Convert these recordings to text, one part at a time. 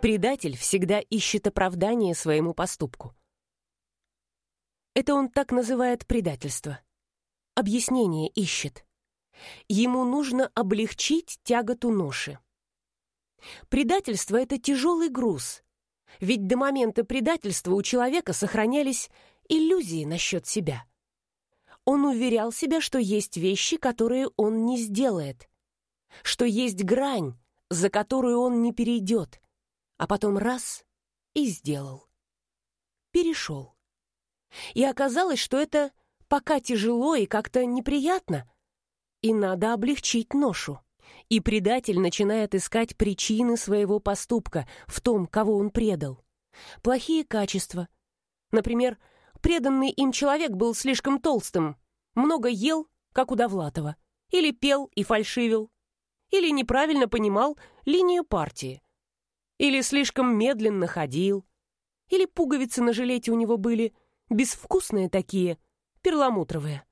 Предатель всегда ищет оправдание своему поступку. Это он так называет предательство. Объяснение ищет. Ему нужно облегчить тяготу ноши. Предательство — это тяжелый груз, ведь до момента предательства у человека сохранялись иллюзии насчет себя. Он уверял себя, что есть вещи, которые он не сделает, что есть грань, за которую он не перейдет, а потом раз — и сделал. Перешел. И оказалось, что это пока тяжело и как-то неприятно, и надо облегчить ношу. И предатель начинает искать причины своего поступка в том, кого он предал. Плохие качества. Например, преданный им человек был слишком толстым, много ел, как у Довлатова, или пел и фальшивил, или неправильно понимал линию партии, или слишком медленно ходил, или пуговицы на жилете у него были безвкусные такие, перламутровые.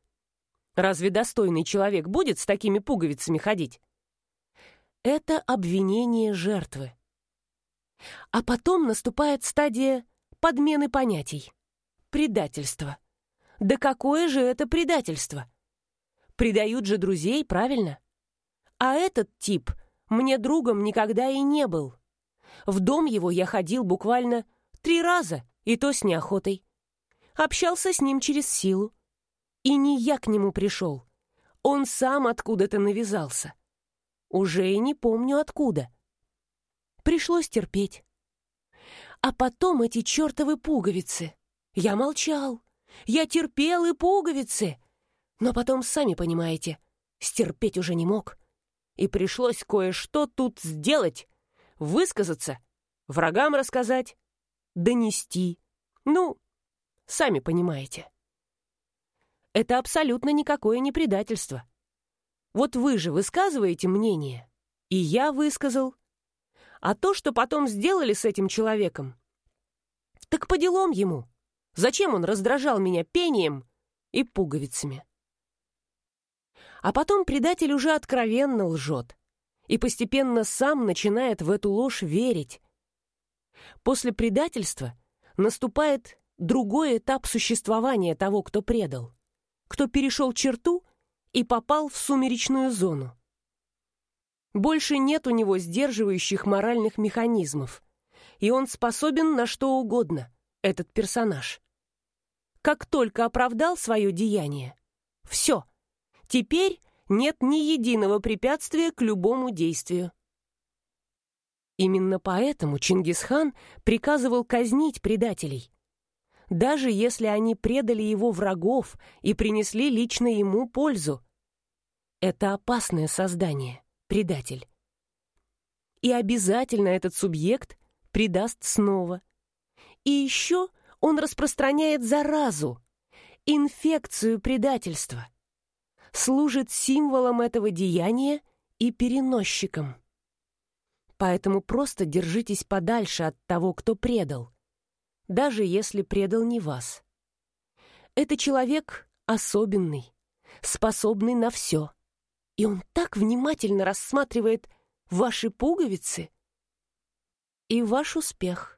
Разве достойный человек будет с такими пуговицами ходить? Это обвинение жертвы. А потом наступает стадия подмены понятий. Предательство. Да какое же это предательство? Предают же друзей, правильно? А этот тип мне другом никогда и не был. В дом его я ходил буквально три раза, и то с неохотой. Общался с ним через силу. И не я к нему пришел. Он сам откуда-то навязался. Уже и не помню откуда. Пришлось терпеть. А потом эти чертовы пуговицы. Я молчал. Я терпел и пуговицы. Но потом, сами понимаете, стерпеть уже не мог. И пришлось кое-что тут сделать. Высказаться, врагам рассказать, донести. Ну, сами понимаете. Это абсолютно никакое не предательство. Вот вы же высказываете мнение, и я высказал. А то, что потом сделали с этим человеком, так по делам ему. Зачем он раздражал меня пением и пуговицами? А потом предатель уже откровенно лжет и постепенно сам начинает в эту ложь верить. После предательства наступает другой этап существования того, кто предал кто перешел черту и попал в сумеречную зону. Больше нет у него сдерживающих моральных механизмов, и он способен на что угодно, этот персонаж. Как только оправдал свое деяние, все, теперь нет ни единого препятствия к любому действию. Именно поэтому Чингисхан приказывал казнить предателей, даже если они предали его врагов и принесли лично ему пользу. Это опасное создание, предатель. И обязательно этот субъект предаст снова. И еще он распространяет заразу, инфекцию предательства, служит символом этого деяния и переносчиком. Поэтому просто держитесь подальше от того, кто предал даже если предал не вас. Это человек особенный, способный на все. И он так внимательно рассматривает ваши пуговицы и ваш успех.